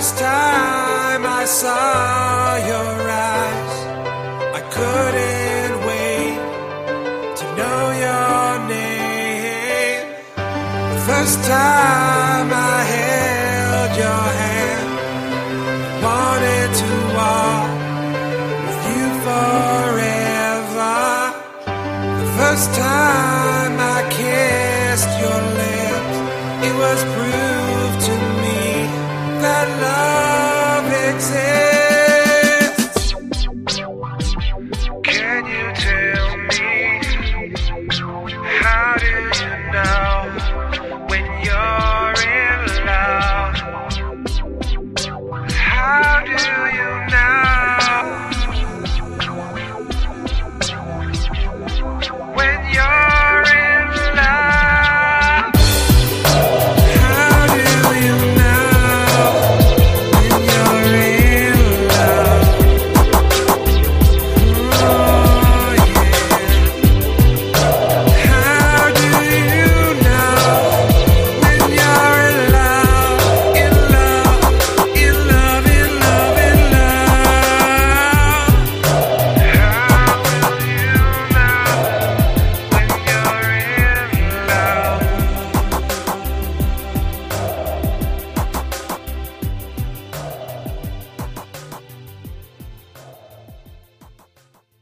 first time I saw your eyes, I couldn't wait to know your name. The first time I held your hand, wanted to walk with you forever. The first time I kissed your lips, it was proof